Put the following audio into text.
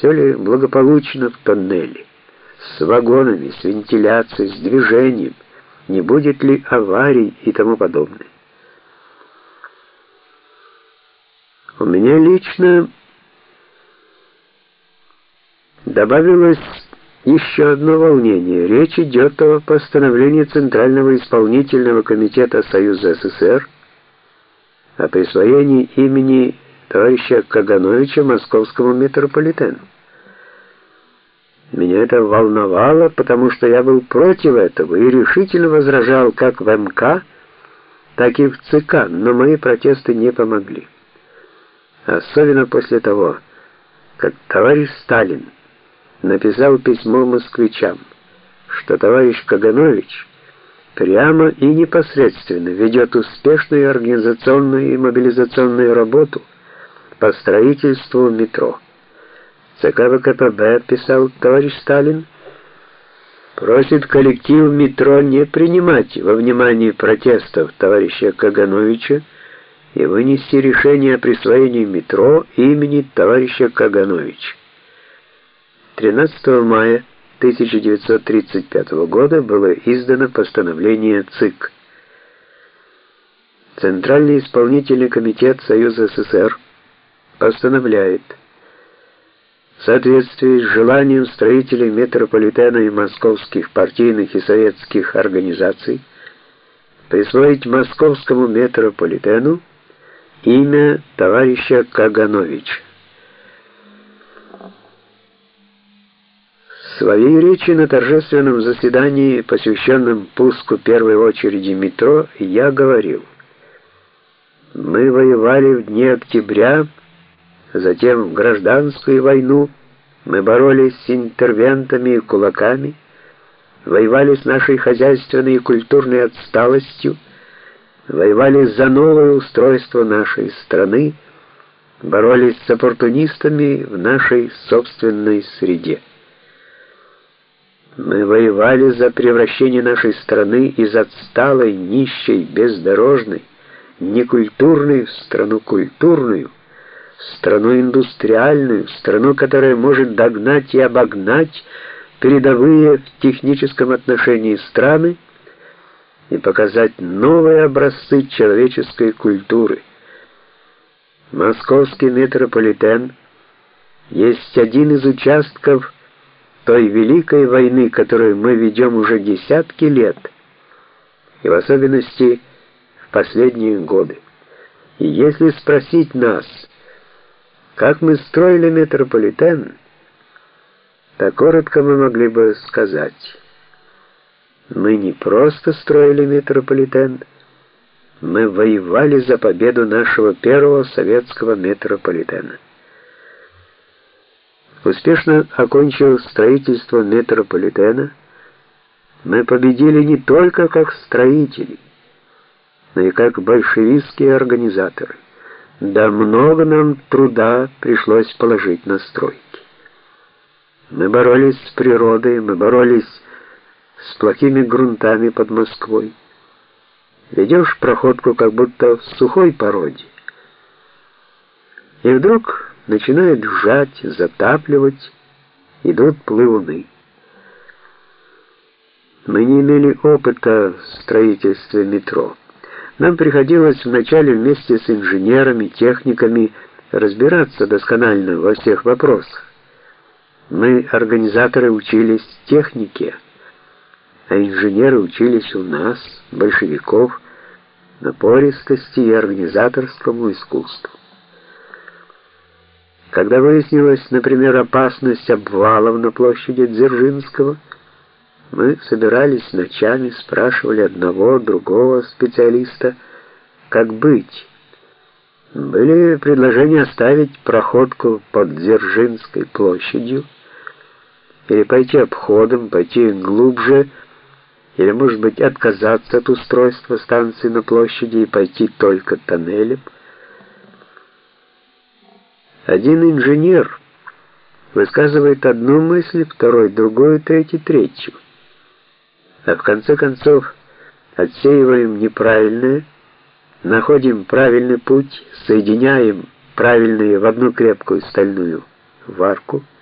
Все ли благополучно в тоннеле? С вагонами, с вентиляцией, с движением? Не будет ли аварий и тому подобное? У меня лично добавилось еще одно волнение. Речь идет о постановлении Центрального исполнительного комитета Союза СССР о присвоении имени товарища Кагановича московскому метрополитену. Меня это волновало, потому что я был против этого и решительно возражал как в МК, так и в ЦК, но мои протесты не помогли. Особенно после того, как товарищ Сталин написал письмо москвичам, что товарищ Каганович прямо и непосредственно ведет успешную организационную и мобилизационную работу по строительству метро. ЦК ВКПБ, писал товарищ Сталин, просит коллектив метро не принимать во внимание протестов товарища Кагановича и вынести решение о присвоении метро имени товарища Кагановича. 13 мая 1935 года было издано постановление ЦИК. Центральный исполнительный комитет Союза СССР постановляет в соответствии с желанием строителей метрополитена и московских партийных и советских организаций присвоить московскому метрополитену имя товарища Кагановича. В своей речи на торжественном заседании, посвященном пуску первой очереди метро, я говорил: "Мы воевали в дни октября, затем в гражданскую войну, мы боролись с интервентами и кулаками, воевали с нашей хозяйственной и культурной отсталостью, воевали за новое устройство нашей страны, боролись с оппортунистами в нашей собственной среде. Мы воевали за превращение нашей страны из отсталой, нищей, бездорожной, некультурной в страну культурную, страну индустриальную, страну, которая может догнать и обогнать передовые в техническом отношении страны, и показать новые образцы человеческой культуры. Московский метрополитен есть один из участков той великой войны, которую мы ведем уже десятки лет, и в особенности в последние годы. И если спросить нас, как мы строили метрополитен, то коротко мы могли бы сказать – мы не просто строили метрополитен, мы воевали за победу нашего первого советского метрополитена. Успешно окончив строительство метрополитена, мы победили не только как строители, но и как большевистские организаторы. Да много нам труда пришлось положить на стройки. Мы боролись с природой, мы боролись с плохими грунтами под Москвой. Ведешь проходку как будто в сухой породе. И вдруг начинает сжать, затапливать, идут плывуны. Мы не имели опыта в строительстве метро. Нам приходилось вначале вместе с инженерами, техниками разбираться досконально во всех вопросах. Мы, организаторы, учились технике а инженеры учились у нас, большевиков, напористости и организаторскому искусству. Когда выяснилась, например, опасность обвалов на площади Дзержинского, мы собирались ночами, спрашивали одного, другого специалиста, как быть. Были предложения оставить проходку под Дзержинской площадью или пойти обходом, пойти глубже, или, может быть, отказаться от устройства станции на площади и пойти только тоннелем? Один инженер высказывает одну мысль, второй другую, третий третью. А в конце концов отсеиваем неправильное, находим правильный путь, соединяем правильные в одну крепкую стальную варку –